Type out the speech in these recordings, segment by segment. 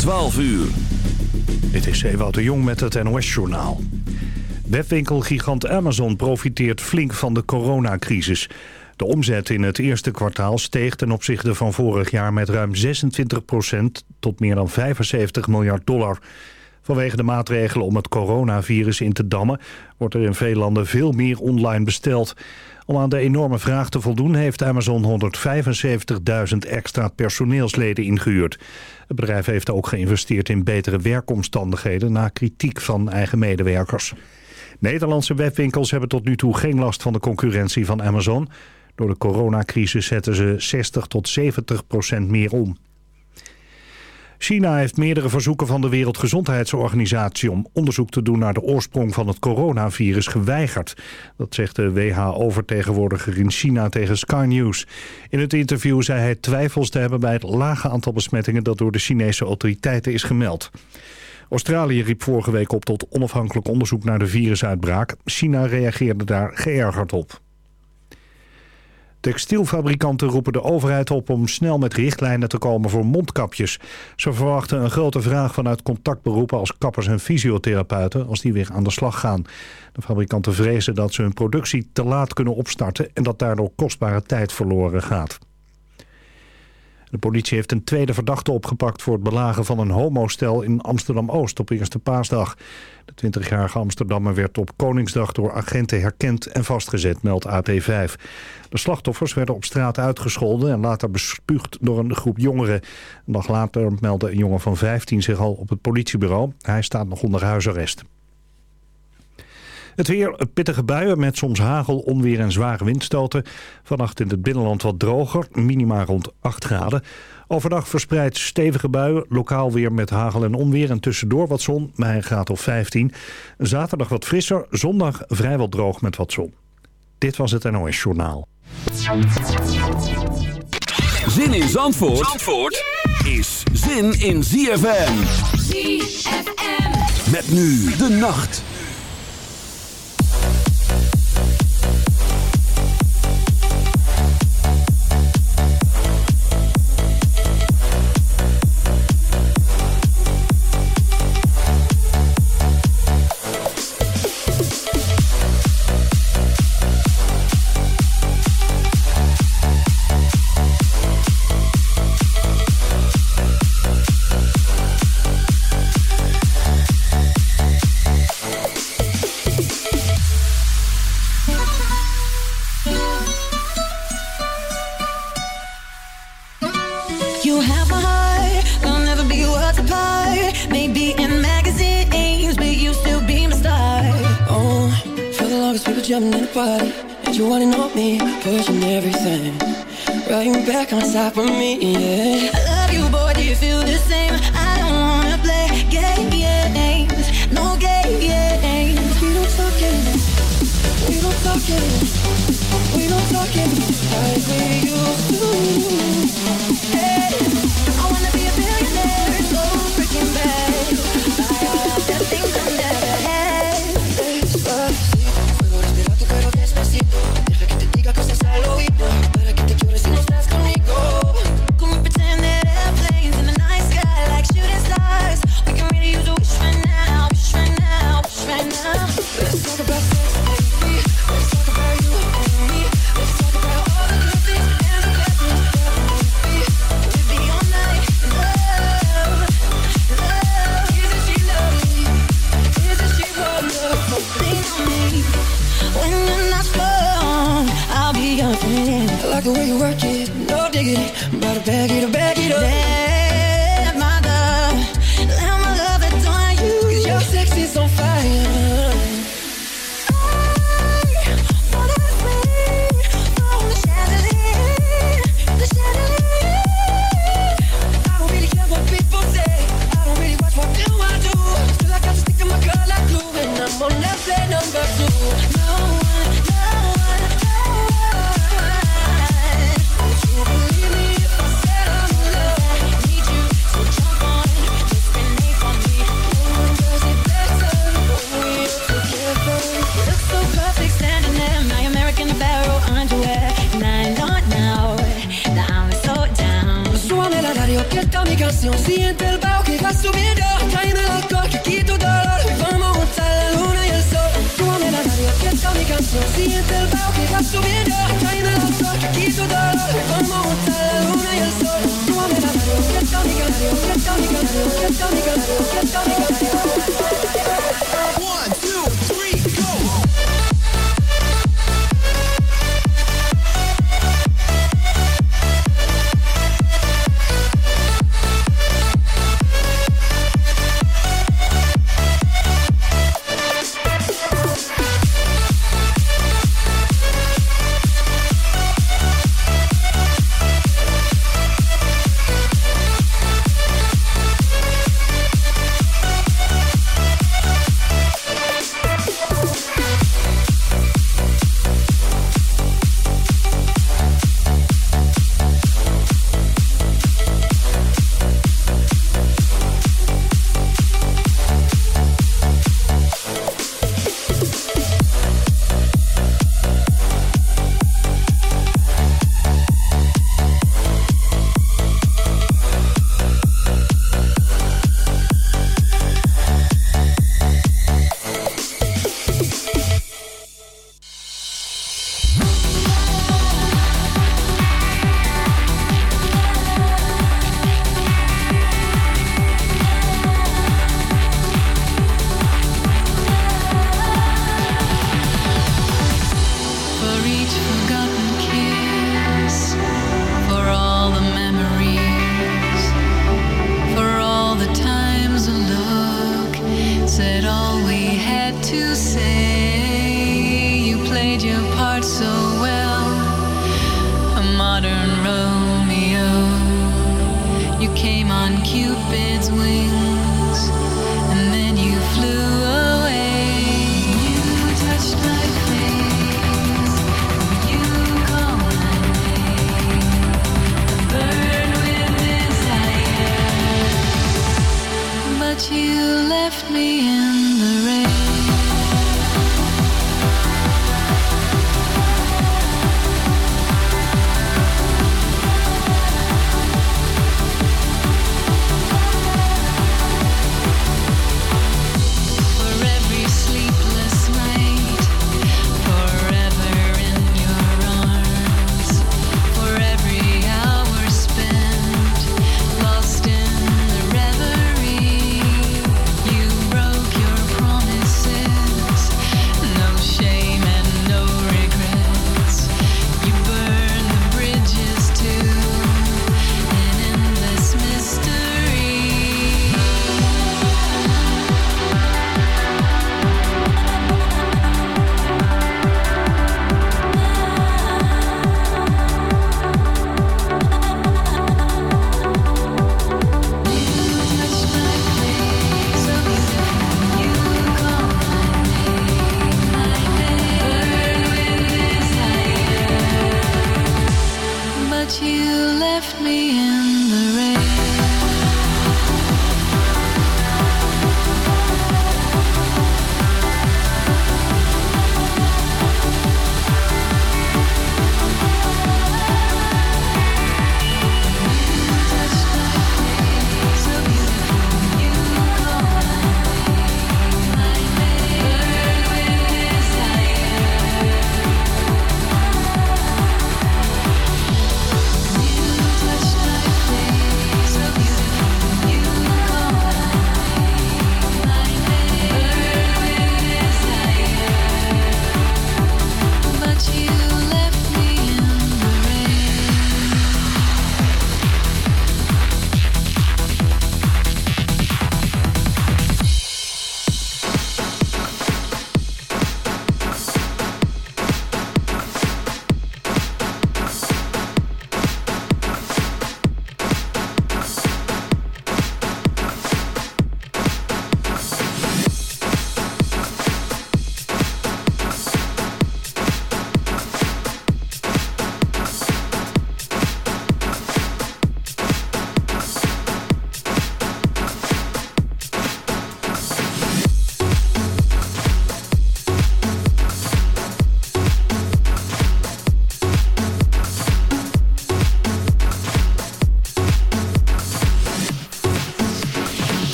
12 uur. Dit is Ewout de Jong met het NOS-journaal. Webwinkelgigant Amazon profiteert flink van de coronacrisis. De omzet in het eerste kwartaal steeg ten opzichte van vorig jaar met ruim 26% tot meer dan 75 miljard dollar. Vanwege de maatregelen om het coronavirus in te dammen... wordt er in veel landen veel meer online besteld. Om aan de enorme vraag te voldoen heeft Amazon 175.000 extra personeelsleden ingehuurd. Het bedrijf heeft ook geïnvesteerd in betere werkomstandigheden... na kritiek van eigen medewerkers. Nederlandse webwinkels hebben tot nu toe geen last van de concurrentie van Amazon. Door de coronacrisis zetten ze 60 tot 70 procent meer om. China heeft meerdere verzoeken van de Wereldgezondheidsorganisatie... om onderzoek te doen naar de oorsprong van het coronavirus geweigerd. Dat zegt de WHO-vertegenwoordiger in China tegen Sky News. In het interview zei hij twijfels te hebben bij het lage aantal besmettingen... dat door de Chinese autoriteiten is gemeld. Australië riep vorige week op tot onafhankelijk onderzoek naar de virusuitbraak. China reageerde daar geërgerd op. Textielfabrikanten roepen de overheid op om snel met richtlijnen te komen voor mondkapjes. Ze verwachten een grote vraag vanuit contactberoepen als kappers en fysiotherapeuten als die weer aan de slag gaan. De fabrikanten vrezen dat ze hun productie te laat kunnen opstarten en dat daardoor kostbare tijd verloren gaat. De politie heeft een tweede verdachte opgepakt voor het belagen van een homostel in Amsterdam-Oost op Eerste Paasdag. De 20-jarige Amsterdammer werd op Koningsdag door agenten herkend en vastgezet, meldt AT5. De slachtoffers werden op straat uitgescholden en later bespuugd door een groep jongeren. Een dag later meldde een jongen van 15 zich al op het politiebureau. Hij staat nog onder huisarrest. Het weer, pittige buien met soms hagel, onweer en zware windstoten. Vannacht in het binnenland wat droger, minima rond 8 graden. Overdag verspreid stevige buien, lokaal weer met hagel en onweer... en tussendoor wat zon, bij een graad of 15. Zaterdag wat frisser, zondag vrijwel droog met wat zon. Dit was het NOS Journaal. Zin in Zandvoort, Zandvoort is zin in ZFM. ZFM. Met nu de nacht. Top of me,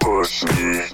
Push me.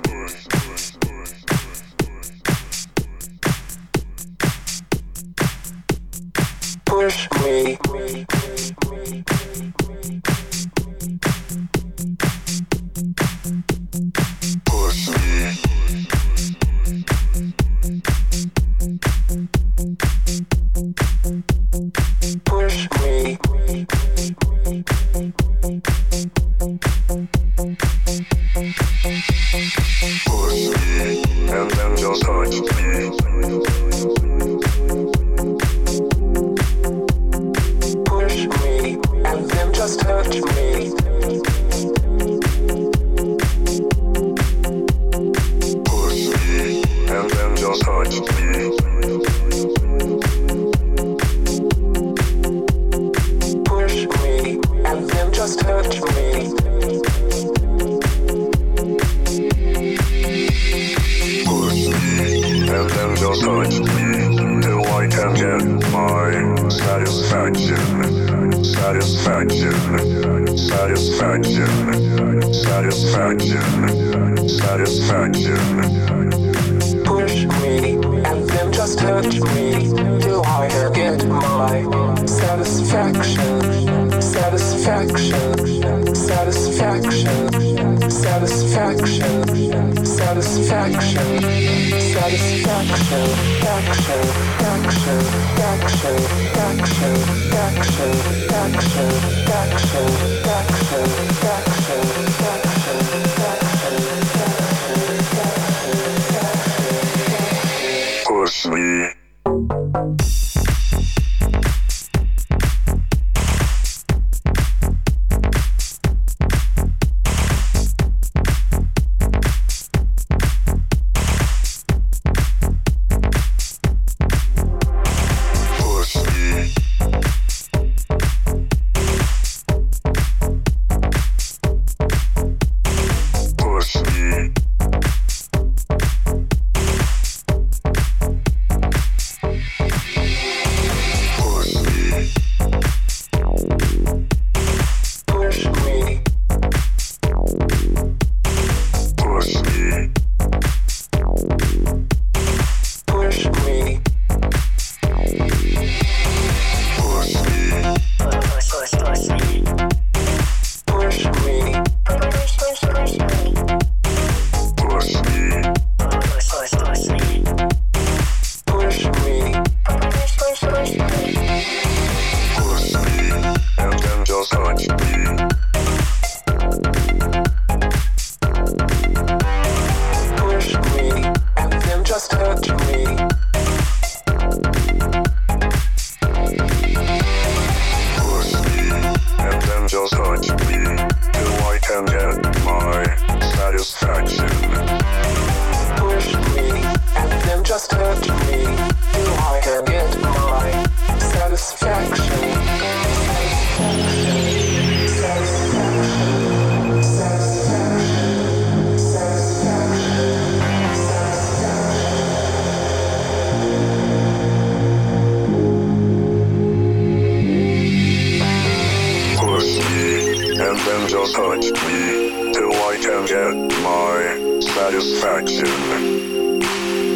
punch me till I can get my satisfaction.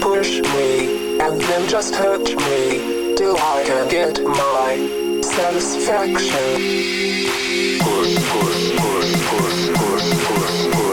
Push me and then just hurt me till I can get my satisfaction. Push, push, push, push, push, push, push.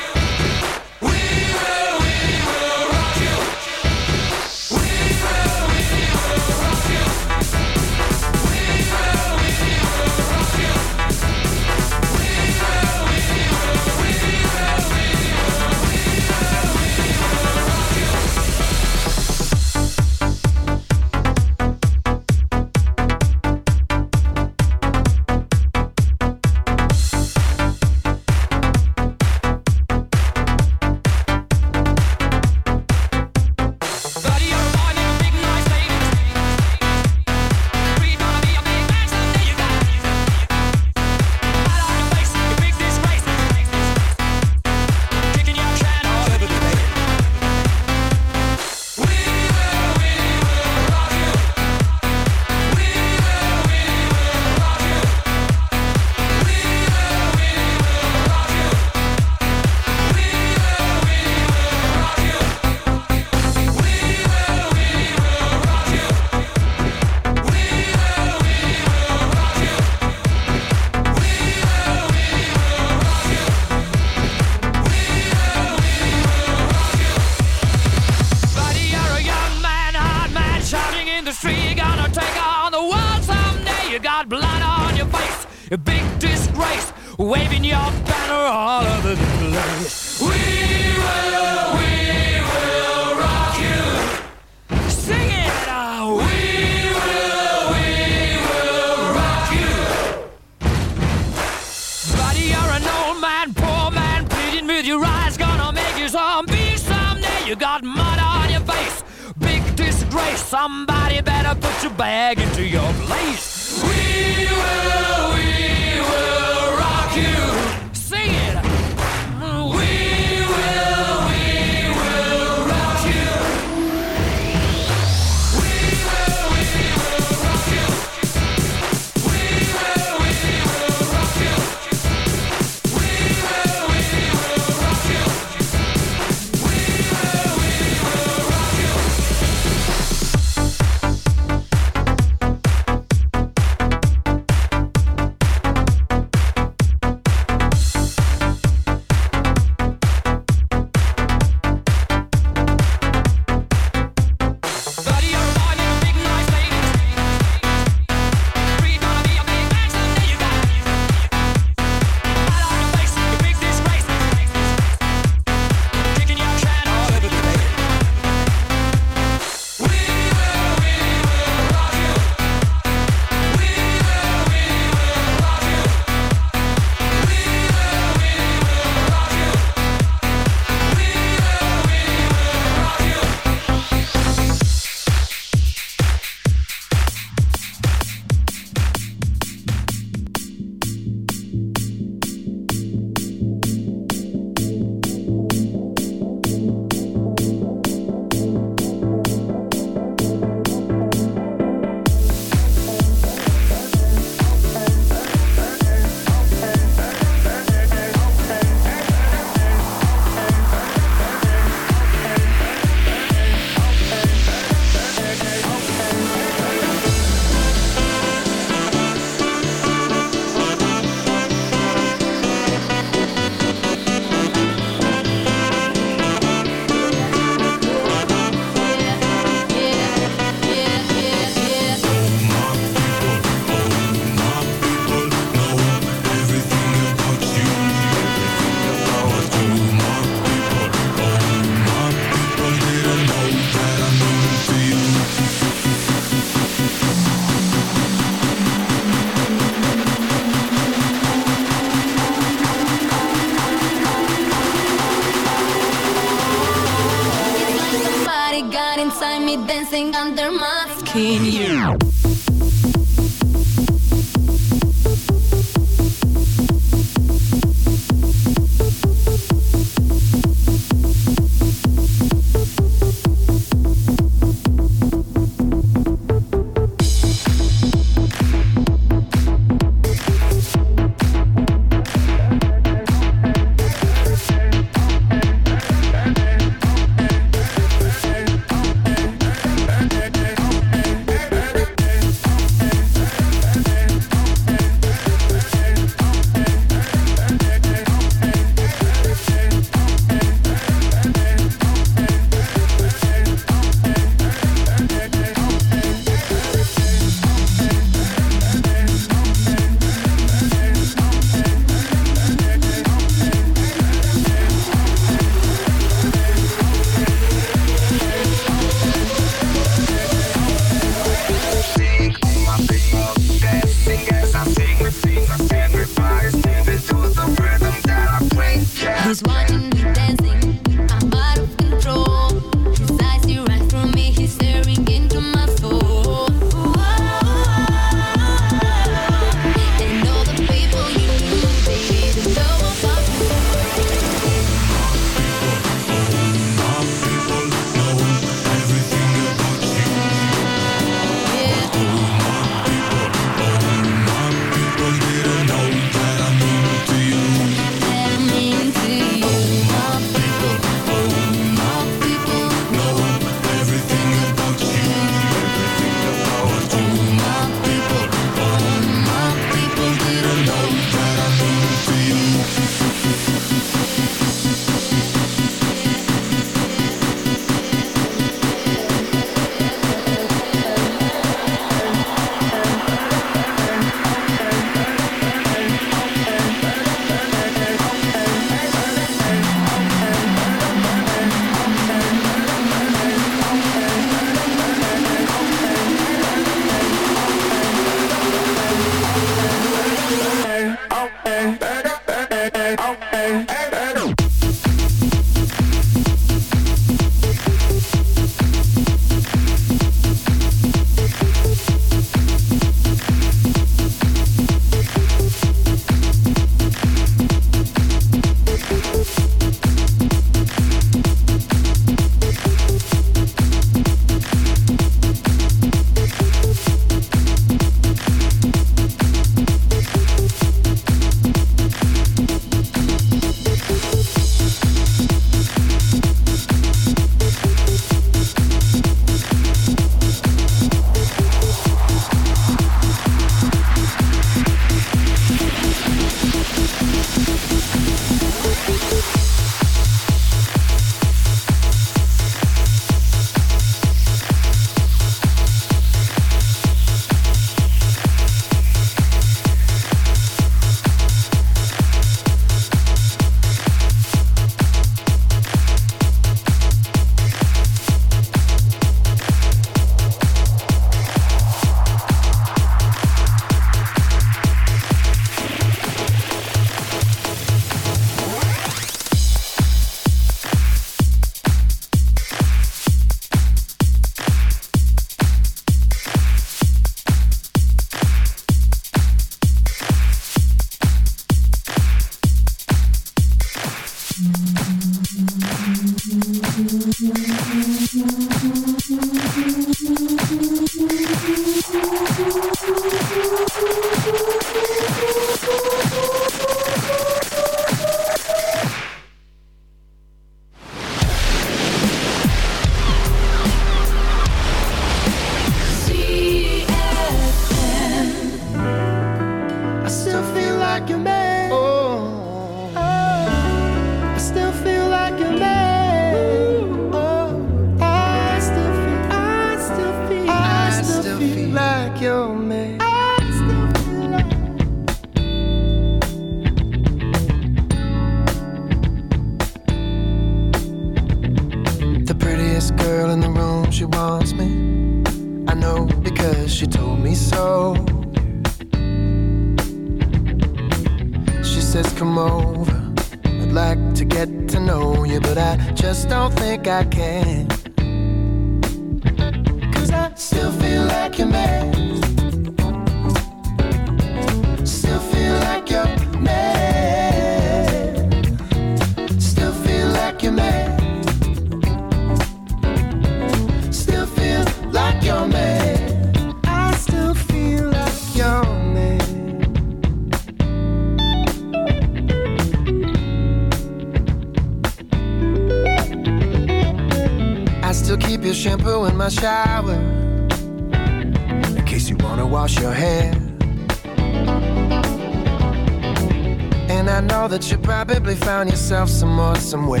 Somewhere.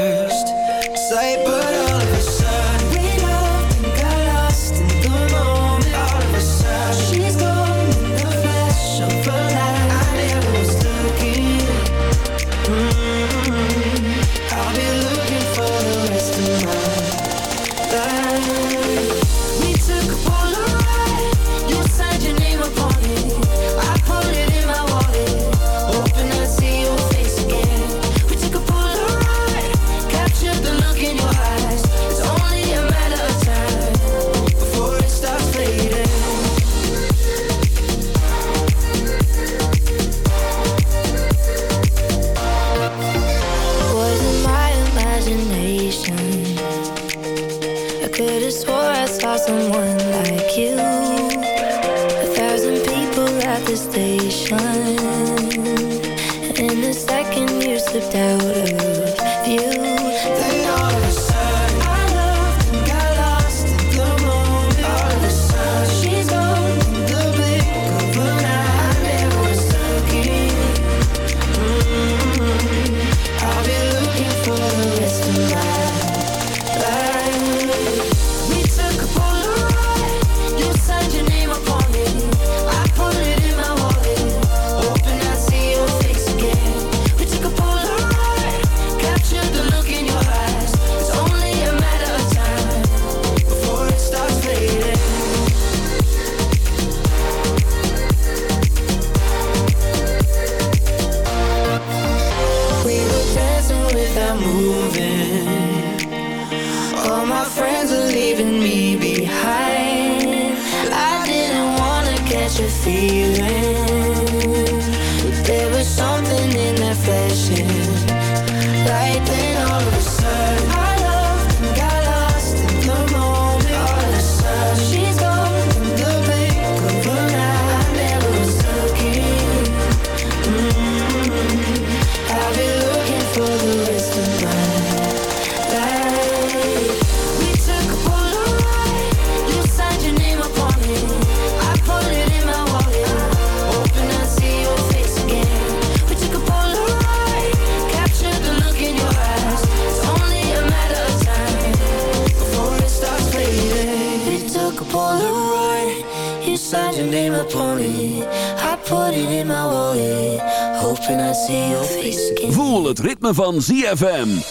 van ZFM.